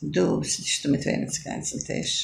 Du, si ti shtu me të venit s'ka e së tesh.